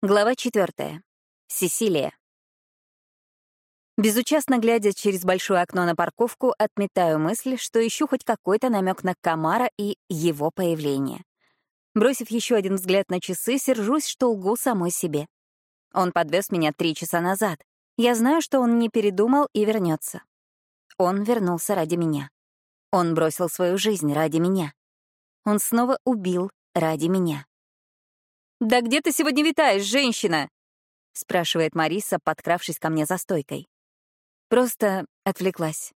Глава четвертая. Сесилия. Безучастно глядя через большое окно на парковку, отметаю мысль, что ищу хоть какой-то намек на Камара и его появление. Бросив еще один взгляд на часы, сержусь, что лгу самой себе. Он подвез меня три часа назад. Я знаю, что он не передумал и вернется. Он вернулся ради меня. Он бросил свою жизнь ради меня. Он снова убил ради меня. «Да где ты сегодня витаешь, женщина?» — спрашивает Мариса, подкравшись ко мне за стойкой. Просто отвлеклась.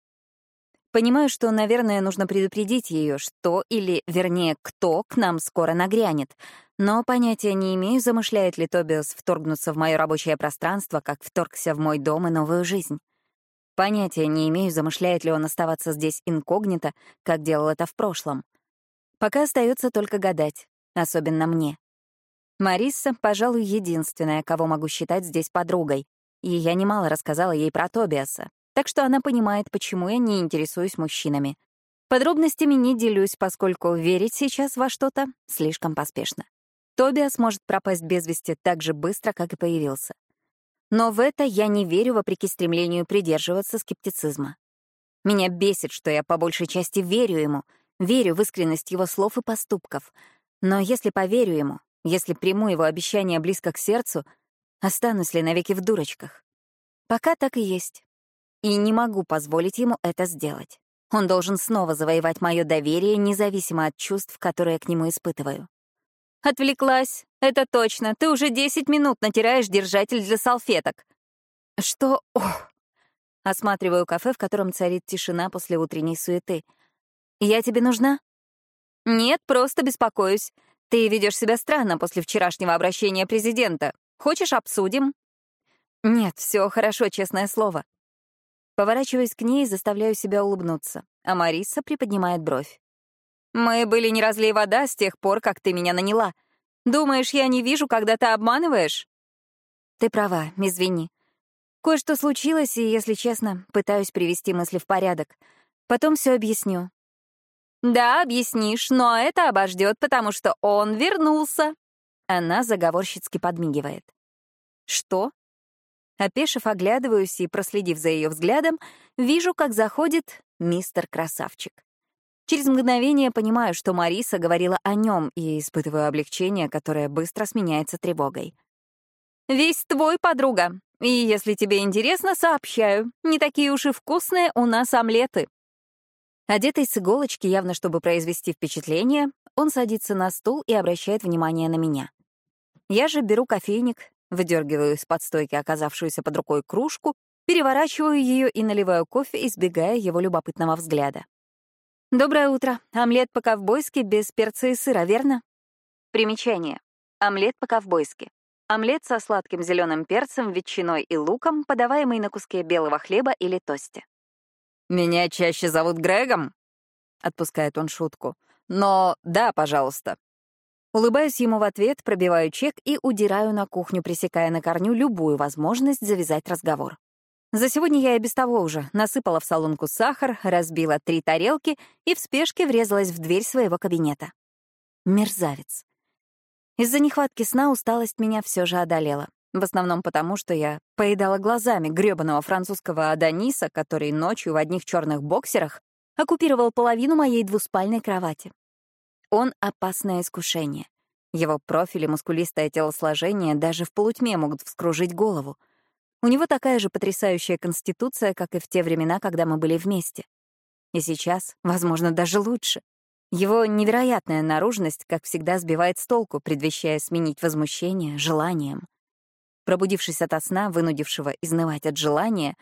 Понимаю, что, наверное, нужно предупредить ее, что или, вернее, кто к нам скоро нагрянет, но понятия не имею, замышляет ли Тобиас вторгнуться в мое рабочее пространство, как вторгся в мой дом и новую жизнь. Понятия не имею, замышляет ли он оставаться здесь инкогнито, как делал это в прошлом. Пока остается только гадать, особенно мне. Мариса, пожалуй, единственная, кого могу считать здесь подругой, и я немало рассказала ей про Тобиаса, так что она понимает, почему я не интересуюсь мужчинами. Подробностями не делюсь, поскольку верить сейчас во что-то слишком поспешно. Тобиас может пропасть без вести так же быстро, как и появился. Но в это я не верю вопреки стремлению придерживаться скептицизма. Меня бесит, что я по большей части верю ему, верю в искренность его слов и поступков. Но если поверю ему, если приму его обещание близко к сердцу, останусь ли навеки в дурочках? Пока так и есть. И не могу позволить ему это сделать. Он должен снова завоевать мое доверие, независимо от чувств, которые я к нему испытываю. Отвлеклась. Это точно. Ты уже 10 минут натираешь держатель для салфеток. Что? Ох. Осматриваю кафе, в котором царит тишина после утренней суеты. Я тебе нужна? Нет, просто беспокоюсь. Ты ведешь себя странно после вчерашнего обращения президента. Хочешь, обсудим? Нет, все хорошо, честное слово. Поворачиваясь к ней, заставляю себя улыбнуться, а Мариса приподнимает бровь. Мы были не разлей вода с тех пор, как ты меня наняла. Думаешь, я не вижу, когда ты обманываешь? Ты права, извини. Кое-что случилось, и, если честно, пытаюсь привести мысли в порядок. Потом все объясню. «Да, объяснишь, но это обождет, потому что он вернулся». Она заговорщицки подмигивает. «Что?» Опешив, оглядываюсь и, проследив за ее взглядом, вижу, как заходит мистер Красавчик. Через мгновение понимаю, что Мариса говорила о нем, и испытываю облегчение, которое быстро сменяется тревогой. «Весь твой, подруга. И если тебе интересно, сообщаю, не такие уж и вкусные у нас омлеты». Одетый с иголочки, явно чтобы произвести впечатление, он садится на стул и обращает внимание на меня. Я же беру кофейник, выдергиваю из-под стойки оказавшуюся под рукой кружку, переворачиваю ее и наливаю кофе, избегая его любопытного взгляда. «Доброе утро. Омлет по-ковбойски без перца и сыра, верно?» Примечание. Омлет по-ковбойски. Омлет со сладким зеленым перцем, ветчиной и луком, подаваемый на куске белого хлеба или тосте. «Меня чаще зовут Грегом?» — отпускает он шутку. «Но да, пожалуйста». Улыбаюсь ему в ответ, пробиваю чек и удираю на кухню, пресекая на корню любую возможность завязать разговор. За сегодня я и без того уже насыпала в солонку сахар, разбила три тарелки и в спешке врезалась в дверь своего кабинета. Мерзавец. Из-за нехватки сна усталость меня все же одолела. В основном потому, что я поедала глазами грёбаного французского Адониса, который ночью в одних черных боксерах оккупировал половину моей двуспальной кровати. Он — опасное искушение. Его профиль и мускулистое телосложение даже в полутьме могут вскружить голову. У него такая же потрясающая конституция, как и в те времена, когда мы были вместе. И сейчас, возможно, даже лучше. Его невероятная наружность, как всегда, сбивает с толку, предвещая сменить возмущение желанием. Пробудившись ото сна, вынудившего изнывать от желания,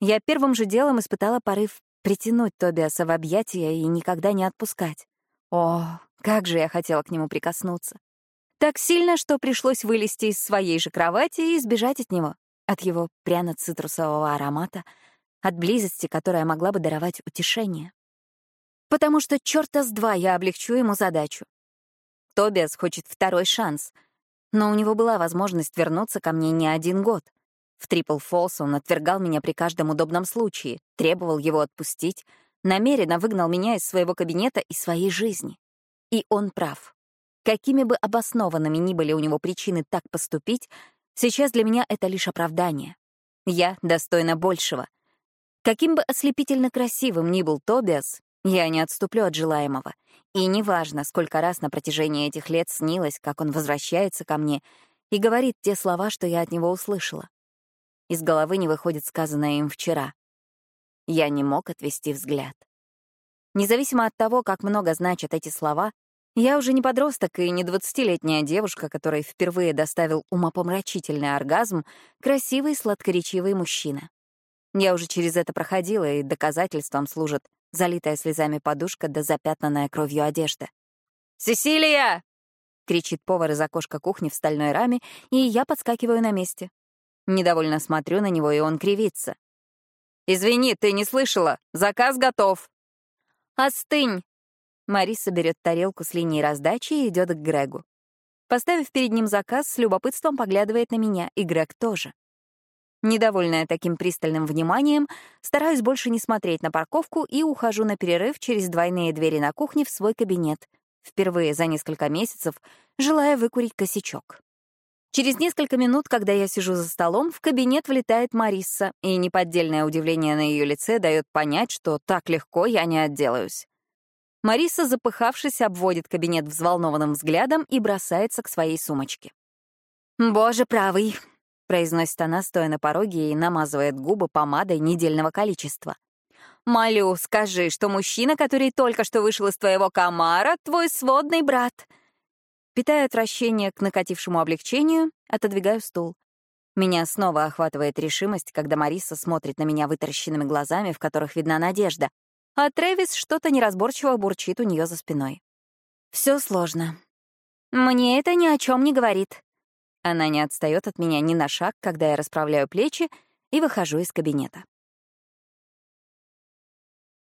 я первым же делом испытала порыв притянуть Тобиаса в объятия и никогда не отпускать. О, как же я хотела к нему прикоснуться. Так сильно, что пришлось вылезти из своей же кровати и избежать от него, от его пряно-цитрусового аромата, от близости, которая могла бы даровать утешение. Потому что черта с два я облегчу ему задачу. Тобиас хочет второй шанс — но у него была возможность вернуться ко мне не один год. В Трипл Фолс он отвергал меня при каждом удобном случае, требовал его отпустить, намеренно выгнал меня из своего кабинета и своей жизни. И он прав. Какими бы обоснованными ни были у него причины так поступить, сейчас для меня это лишь оправдание. Я достойна большего. Каким бы ослепительно красивым ни был Тобиас, я не отступлю от желаемого. И неважно, сколько раз на протяжении этих лет снилось, как он возвращается ко мне и говорит те слова, что я от него услышала. Из головы не выходит сказанное им вчера. Я не мог отвести взгляд. Независимо от того, как много значат эти слова, я уже не подросток и не двадцатилетняя девушка, которой впервые доставил умопомрачительный оргазм красивый сладкоречивый мужчина. Я уже через это проходила, и доказательством служит залитая слезами подушка да запятнанная кровью одежда. «Сесилия!» — кричит повар из окошка кухни в стальной раме, и я подскакиваю на месте. Недовольно смотрю на него, и он кривится. «Извини, ты не слышала. Заказ готов». «Остынь!» Мариса берет тарелку с линии раздачи и идет к Грегу. Поставив перед ним заказ, с любопытством поглядывает на меня, и Грег тоже. Недовольная таким пристальным вниманием, стараюсь больше не смотреть на парковку и ухожу на перерыв через двойные двери на кухне в свой кабинет, впервые за несколько месяцев, желая выкурить косячок. Через несколько минут, когда я сижу за столом, в кабинет влетает Мариса, и неподдельное удивление на ее лице дает понять, что так легко я не отделаюсь. Мариса, запыхавшись, обводит кабинет взволнованным взглядом и бросается к своей сумочке. «Боже правый!» — произносит она, стоя на пороге и намазывает губы помадой недельного количества. «Молю, скажи, что мужчина, который только что вышел из твоего комара, твой сводный брат». Питая отвращение к накатившему облегчению, отодвигаю стул. Меня снова охватывает решимость, когда Мариса смотрит на меня вытаращенными глазами, в которых видна надежда, а Трэвис что-то неразборчиво бурчит у нее за спиной. Все сложно. Мне это ни о чем не говорит. Она не отстает от меня ни на шаг, когда я расправляю плечи и выхожу из кабинета.